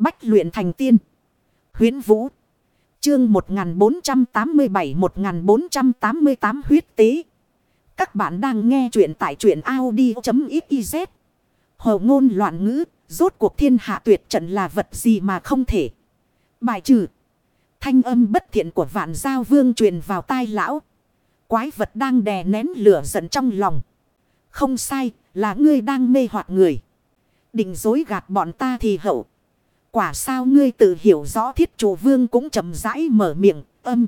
Bách luyện thành tiên. Huyến Vũ. Chương 1487-1488 huyết tế. Các bạn đang nghe truyện tại truyện Audi.xyz. Hồ ngôn loạn ngữ. Rốt cuộc thiên hạ tuyệt trận là vật gì mà không thể. Bài trừ. Thanh âm bất thiện của vạn giao vương truyền vào tai lão. Quái vật đang đè nén lửa giận trong lòng. Không sai, là ngươi đang mê hoặc người. Định dối gạt bọn ta thì hậu. Quả sao ngươi tự hiểu rõ thiết chủ vương cũng chậm rãi mở miệng, âm.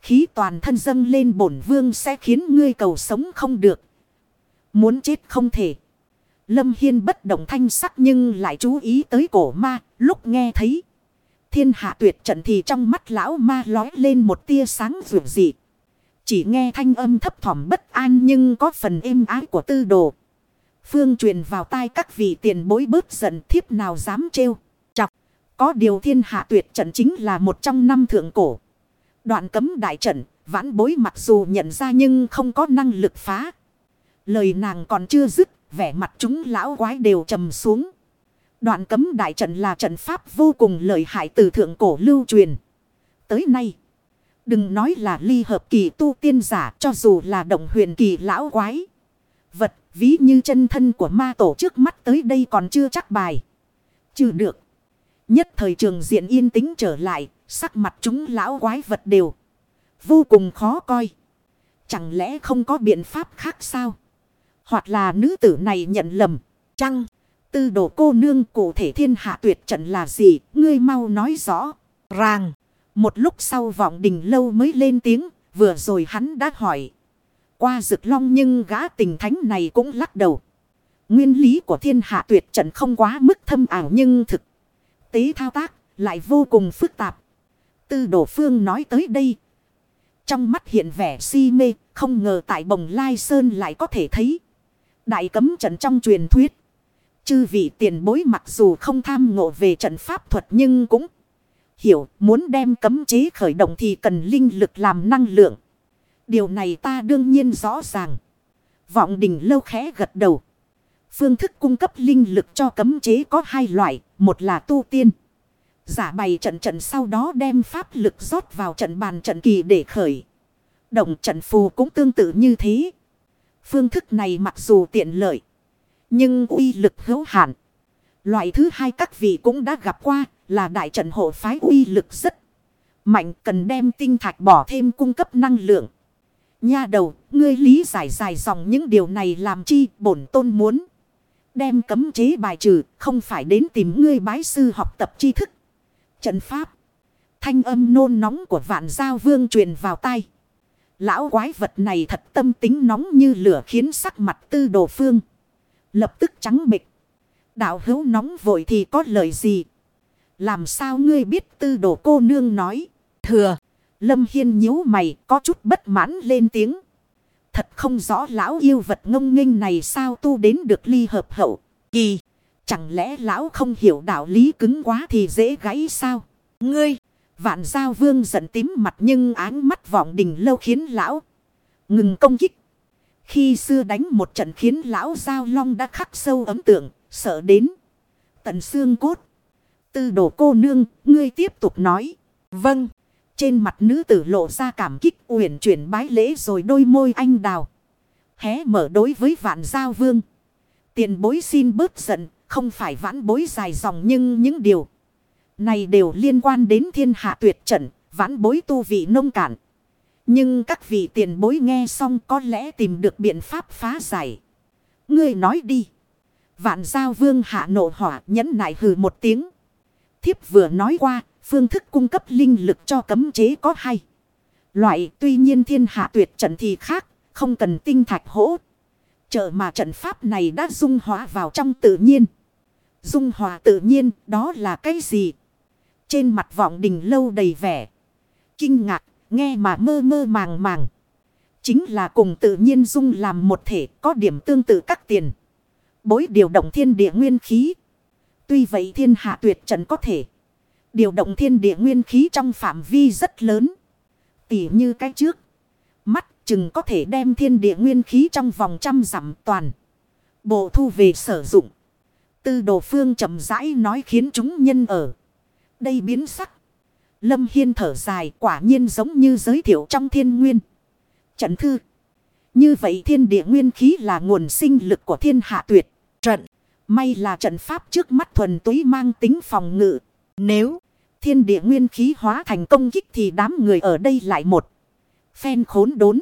Khí toàn thân dâng lên bổn vương sẽ khiến ngươi cầu sống không được. Muốn chết không thể. Lâm Hiên bất động thanh sắc nhưng lại chú ý tới cổ ma, lúc nghe thấy. Thiên hạ tuyệt trận thì trong mắt lão ma lói lên một tia sáng rượu dị. Chỉ nghe thanh âm thấp thỏm bất an nhưng có phần êm ái của tư đồ. Phương truyền vào tai các vị tiền bối bớt giận thiếp nào dám trêu. Có điều thiên hạ tuyệt trận chính là một trong năm thượng cổ. Đoạn cấm đại trận, vãn bối mặc dù nhận ra nhưng không có năng lực phá. Lời nàng còn chưa dứt, vẻ mặt chúng lão quái đều trầm xuống. Đoạn cấm đại trận là trận pháp vô cùng lợi hại từ thượng cổ lưu truyền. Tới nay, đừng nói là ly hợp kỳ tu tiên giả cho dù là động huyền kỳ lão quái. Vật ví như chân thân của ma tổ trước mắt tới đây còn chưa chắc bài. Chưa được. Nhất thời trường diện yên tĩnh trở lại, sắc mặt chúng lão quái vật đều. Vô cùng khó coi. Chẳng lẽ không có biện pháp khác sao? Hoặc là nữ tử này nhận lầm. Chăng? Tư đồ cô nương cụ thể thiên hạ tuyệt trận là gì? Ngươi mau nói rõ. Ràng. Một lúc sau vọng đình lâu mới lên tiếng. Vừa rồi hắn đã hỏi. Qua rực long nhưng gã tình thánh này cũng lắc đầu. Nguyên lý của thiên hạ tuyệt trận không quá mức thâm ảo nhưng thực tế thao tác lại vô cùng phức tạp. Tư đồ phương nói tới đây. Trong mắt hiện vẻ si mê, không ngờ tại bồng lai sơn lại có thể thấy. Đại cấm trận trong truyền thuyết. Chư vị tiền bối mặc dù không tham ngộ về trận pháp thuật nhưng cũng hiểu muốn đem cấm chế khởi động thì cần linh lực làm năng lượng. Điều này ta đương nhiên rõ ràng. Vọng đình lâu khẽ gật đầu. Phương thức cung cấp linh lực cho cấm chế có hai loại. Một là tu tiên. Giả bày trận trận sau đó đem pháp lực rót vào trận bàn trận kỳ để khởi. Động trận phù cũng tương tự như thế. Phương thức này mặc dù tiện lợi. Nhưng uy lực hữu hạn. Loại thứ hai các vị cũng đã gặp qua là đại trận hộ phái uy lực rất mạnh cần đem tinh thạch bỏ thêm cung cấp năng lượng. Nha đầu, ngươi lý giải dài dòng những điều này làm chi bổn tôn muốn. Đem cấm chế bài trừ, không phải đến tìm ngươi bái sư học tập tri thức. Trận pháp. Thanh âm nôn nóng của vạn giao vương truyền vào tay. Lão quái vật này thật tâm tính nóng như lửa khiến sắc mặt tư đồ phương. Lập tức trắng bịch. Đạo hữu nóng vội thì có lời gì? Làm sao ngươi biết tư đồ cô nương nói? Thừa. Lâm Hiên nhíu mày có chút bất mãn lên tiếng. Thật không rõ lão yêu vật ngông nghênh này sao tu đến được ly hợp hậu. Kỳ. Chẳng lẽ lão không hiểu đạo lý cứng quá thì dễ gãy sao? Ngươi. Vạn giao vương giận tím mặt nhưng áng mắt vọng đình lâu khiến lão. Ngừng công kích. Khi xưa đánh một trận khiến lão giao long đã khắc sâu ấm tượng. Sợ đến. Tận xương cốt. Tư đồ cô nương. Ngươi tiếp tục nói. Vâng. Trên mặt nữ tử lộ ra cảm kích uyển chuyển bái lễ rồi đôi môi anh đào. Hé mở đối với vạn giao vương. Tiền bối xin bớt giận, không phải vãn bối dài dòng nhưng những điều này đều liên quan đến thiên hạ tuyệt trận, vãn bối tu vị nông cạn. Nhưng các vị tiền bối nghe xong có lẽ tìm được biện pháp phá giải. Ngươi nói đi. Vạn giao vương hạ nộ hỏa nhẫn nại hừ một tiếng. Thiếp vừa nói qua, Phương thức cung cấp linh lực cho cấm chế có hay. Loại tuy nhiên thiên hạ tuyệt trận thì khác, không cần tinh thạch hỗ. Trợ mà trận pháp này đã dung hóa vào trong tự nhiên. Dung hòa tự nhiên đó là cái gì? Trên mặt vọng đình lâu đầy vẻ. Kinh ngạc, nghe mà mơ mơ màng màng. Chính là cùng tự nhiên dung làm một thể có điểm tương tự các tiền. Bối điều động thiên địa nguyên khí. Tuy vậy thiên hạ tuyệt trận có thể. Điều động thiên địa nguyên khí trong phạm vi rất lớn. Tỉ như cái trước. Mắt chừng có thể đem thiên địa nguyên khí trong vòng trăm dặm toàn. Bộ thu về sử dụng. Tư đồ phương chậm rãi nói khiến chúng nhân ở. Đây biến sắc. Lâm Hiên thở dài quả nhiên giống như giới thiệu trong thiên nguyên. Trận thư. Như vậy thiên địa nguyên khí là nguồn sinh lực của thiên hạ tuyệt. Trận. May là trận pháp trước mắt thuần túy mang tính phòng ngự. Nếu thiên địa nguyên khí hóa thành công kích thì đám người ở đây lại một. Phen khốn đốn.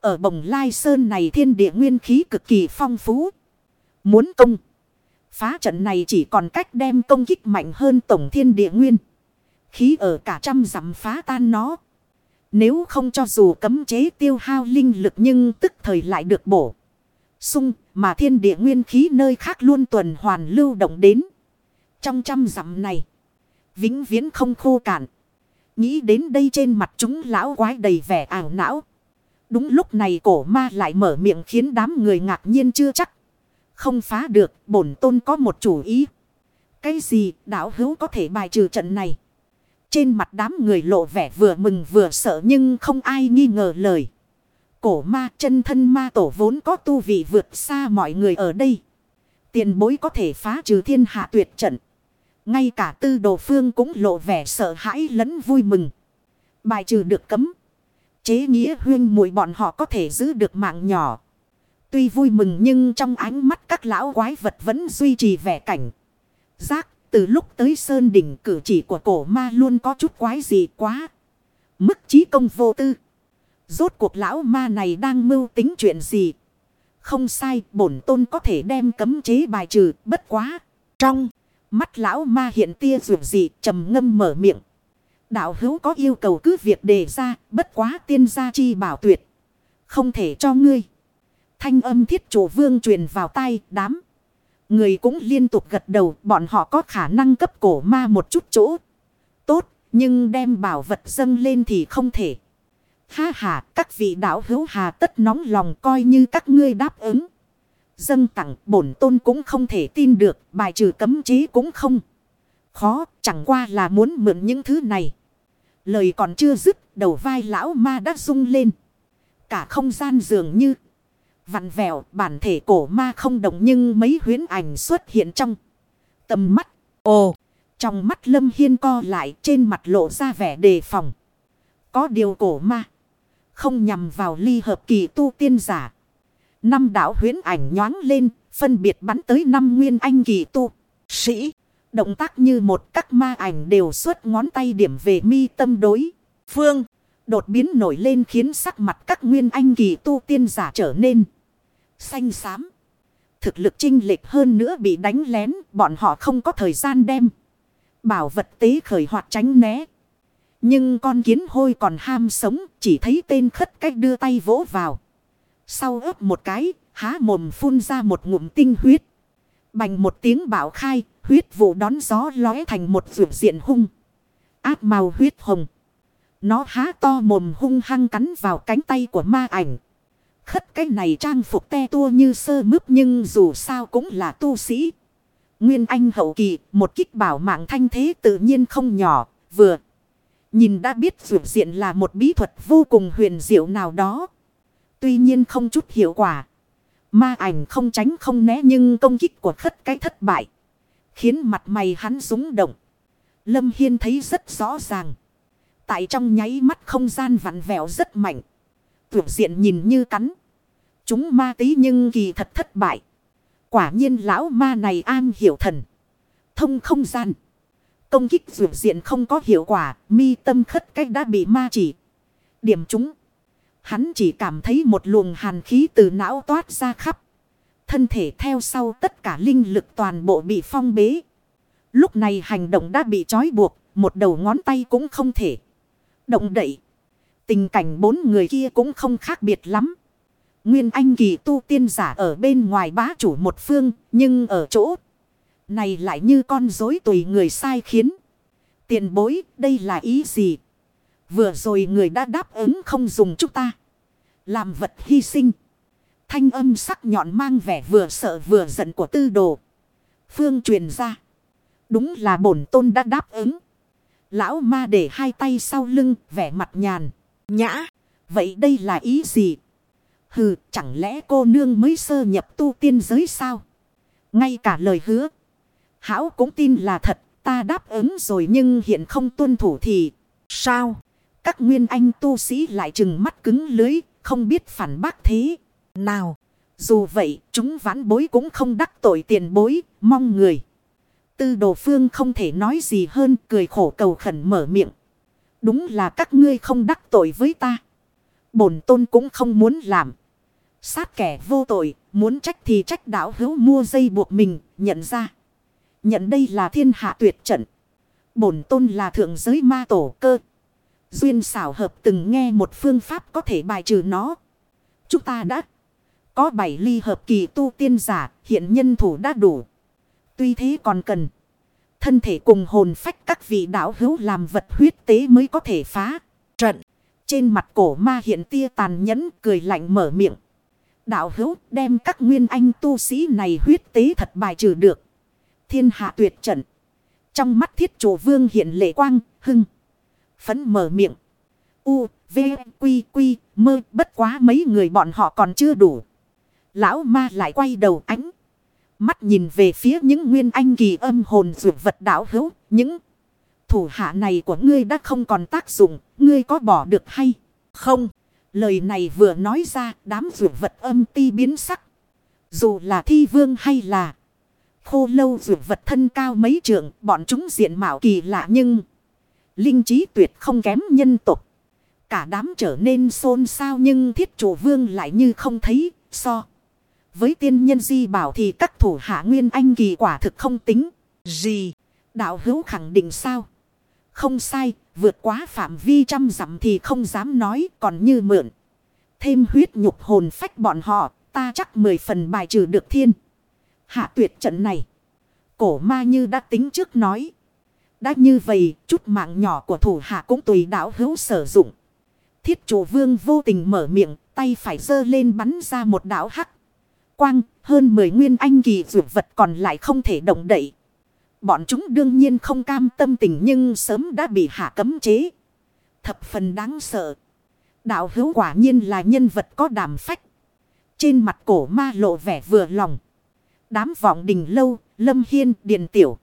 Ở bồng lai sơn này thiên địa nguyên khí cực kỳ phong phú. Muốn công. Phá trận này chỉ còn cách đem công kích mạnh hơn tổng thiên địa nguyên. Khí ở cả trăm dặm phá tan nó. Nếu không cho dù cấm chế tiêu hao linh lực nhưng tức thời lại được bổ. Sung, mà thiên địa nguyên khí nơi khác luôn tuần hoàn lưu động đến. Trong trăm dặm này. Vĩnh viễn không khô cạn. Nghĩ đến đây trên mặt chúng lão quái đầy vẻ ảo não. Đúng lúc này cổ ma lại mở miệng khiến đám người ngạc nhiên chưa chắc. Không phá được, bổn tôn có một chủ ý. Cái gì đảo hữu có thể bài trừ trận này? Trên mặt đám người lộ vẻ vừa mừng vừa sợ nhưng không ai nghi ngờ lời. Cổ ma chân thân ma tổ vốn có tu vị vượt xa mọi người ở đây. Tiền bối có thể phá trừ thiên hạ tuyệt trận. Ngay cả tư đồ phương cũng lộ vẻ sợ hãi lẫn vui mừng. Bài trừ được cấm. Chế nghĩa huyên mũi bọn họ có thể giữ được mạng nhỏ. Tuy vui mừng nhưng trong ánh mắt các lão quái vật vẫn duy trì vẻ cảnh. Giác từ lúc tới sơn đỉnh cử chỉ của cổ ma luôn có chút quái gì quá. Mức trí công vô tư. Rốt cuộc lão ma này đang mưu tính chuyện gì? Không sai, bổn tôn có thể đem cấm chế bài trừ, bất quá. Trong mắt lão ma hiện tia rượu dị trầm ngâm mở miệng. Đạo hữu có yêu cầu cứ việc đề ra, bất quá tiên gia chi bảo tuyệt. Không thể cho ngươi. Thanh âm thiết chủ vương truyền vào tay đám. Người cũng liên tục gật đầu bọn họ có khả năng cấp cổ ma một chút chỗ. Tốt, nhưng đem bảo vật dâng lên thì không thể. Ha ha, các vị đạo hữu hà tất nóng lòng coi như các ngươi đáp ứng. Dâng tặng bổn tôn cũng không thể tin được, bài trừ cấm chế cũng không. Khó, chẳng qua là muốn mượn những thứ này. Lời còn chưa dứt, đầu vai lão ma đã rung lên. Cả không gian dường như vặn vẹo, bản thể cổ ma không động nhưng mấy huyến ảnh xuất hiện trong tầm mắt. Ồ, trong mắt Lâm Hiên co lại trên mặt lộ ra vẻ đề phòng. Có điều cổ ma không nhằm vào ly hợp kỳ tu tiên giả. Năm đạo huyến ảnh nhoáng lên, phân biệt bắn tới năm nguyên anh kỳ tu. Sĩ, động tác như một các ma ảnh đều xuất ngón tay điểm về mi tâm đối. Phương, đột biến nổi lên khiến sắc mặt các nguyên anh kỳ tu tiên giả trở nên xanh xám. Thực lực trinh lệch hơn nữa bị đánh lén, bọn họ không có thời gian đem. Bảo vật tế khởi hoạt tránh né. Nhưng con kiến hôi còn ham sống, chỉ thấy tên khất cách đưa tay vỗ vào. Sau ớp một cái, há mồm phun ra một ngụm tinh huyết. Bành một tiếng bảo khai, huyết vụ đón gió lóe thành một vượt diện hung. Áp màu huyết hồng. Nó há to mồm hung hăng cắn vào cánh tay của ma ảnh. Khất cái này trang phục te tua như sơ mướp nhưng dù sao cũng là tu sĩ. Nguyên Anh hậu kỳ, một kích bảo mạng thanh thế tự nhiên không nhỏ, vừa. Nhìn đã biết vượt diện là một bí thuật vô cùng huyền diệu nào đó. Tuy nhiên không chút hiệu quả. Ma ảnh không tránh không né nhưng công kích của khất cái thất bại. Khiến mặt mày hắn rúng động. Lâm Hiên thấy rất rõ ràng. Tại trong nháy mắt không gian vặn vẹo rất mạnh. Tưởng diện nhìn như cắn. Chúng ma tí nhưng kỳ thật thất bại. Quả nhiên lão ma này an hiểu thần. Thông không gian. Công kích vượt diện không có hiệu quả. Mi tâm khất cách đã bị ma chỉ. Điểm chúng. Hắn chỉ cảm thấy một luồng hàn khí từ não toát ra khắp. Thân thể theo sau tất cả linh lực toàn bộ bị phong bế. Lúc này hành động đã bị trói buộc. Một đầu ngón tay cũng không thể. Động đậy. Tình cảnh bốn người kia cũng không khác biệt lắm. Nguyên Anh kỳ tu tiên giả ở bên ngoài bá chủ một phương, nhưng ở chỗ này lại như con rối tùy người sai khiến. Tiền bối, đây là ý gì? Vừa rồi người đã đáp ứng không dùng chúng ta. Làm vật hy sinh. Thanh âm sắc nhọn mang vẻ vừa sợ vừa giận của tư đồ. Phương truyền ra. Đúng là bổn tôn đã đáp ứng. Lão ma để hai tay sau lưng, vẻ mặt nhàn, nhã. Vậy đây là ý gì? Hừ, chẳng lẽ cô nương mới sơ nhập tu tiên giới sao? Ngay cả lời hứa. Hảo cũng tin là thật, ta đáp ứng rồi nhưng hiện không tuân thủ thì sao? Các nguyên anh tu sĩ lại chừng mắt cứng lưới, không biết phản bác thế. Nào, dù vậy, chúng vãn bối cũng không đắc tội tiền bối, mong người. Tư đồ phương không thể nói gì hơn, cười khổ cầu khẩn mở miệng. Đúng là các ngươi không đắc tội với ta. Bổn tôn cũng không muốn làm. Sát kẻ vô tội, muốn trách thì trách đạo hữu mua dây buộc mình, nhận ra. Nhận đây là thiên hạ tuyệt trận. Bổn tôn là thượng giới ma tổ cơ. Duyên xảo hợp từng nghe một phương pháp có thể bài trừ nó. Chúng ta đã có bảy ly hợp kỳ tu tiên giả, hiện nhân thủ đã đủ. Tuy thế còn cần. Thân thể cùng hồn phách các vị đạo hữu làm vật huyết tế mới có thể phá. Trận. Trên mặt cổ ma hiện tia tàn nhẫn cười lạnh mở miệng. Đạo hữu đem các nguyên anh tu sĩ này huyết tế thật bài trừ được. Thiên hạ tuyệt trận. Trong mắt thiết chủ vương hiện lệ quang, hưng. Phấn mở miệng. U, V, Quy, Quy, mơ bất quá mấy người bọn họ còn chưa đủ. Lão ma lại quay đầu ánh. Mắt nhìn về phía những nguyên anh kỳ âm hồn dược vật đảo hữu. Những thủ hạ này của ngươi đã không còn tác dụng. Ngươi có bỏ được hay không? Lời này vừa nói ra đám dược vật âm ti biến sắc. Dù là thi vương hay là khô lâu dược vật thân cao mấy trượng. Bọn chúng diện mạo kỳ lạ nhưng linh trí tuyệt không kém nhân tục. Cả đám trở nên xôn xao nhưng thiết chủ vương lại như không thấy so. Với tiên nhân di bảo thì các thủ hạ nguyên anh kỳ quả thực không tính. Gì? Đạo hữu khẳng định sao? Không sai, vượt quá phạm vi trăm dặm thì không dám nói còn như mượn. Thêm huyết nhục hồn phách bọn họ, ta chắc mười phần bài trừ được thiên. Hạ tuyệt trận này. Cổ ma như đã tính trước nói. Đã như vậy, chút mạng nhỏ của thủ hạ cũng tùy đảo hữu sử dụng. Thiết chủ vương vô tình mở miệng, tay phải giơ lên bắn ra một đạo hắc quang, hơn 10 nguyên anh kỳ dụ vật còn lại không thể động đậy. Bọn chúng đương nhiên không cam tâm tình nhưng sớm đã bị hạ cấm chế. Thập phần đáng sợ. Đạo hữu quả nhiên là nhân vật có đàm phách. Trên mặt cổ ma lộ vẻ vừa lòng. Đám vọng đình lâu, lâm hiên, điền tiểu.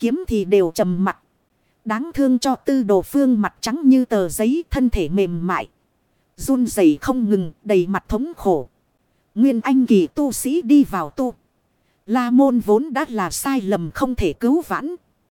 Kiếm thì đều trầm mặt. Đáng thương cho tư đồ phương mặt trắng như tờ giấy thân thể mềm mại. run rẩy không ngừng, đầy mặt thống khổ. Nguyên anh kỳ tu sĩ đi vào tu. La môn vốn đã là sai lầm không thể cứu vãn.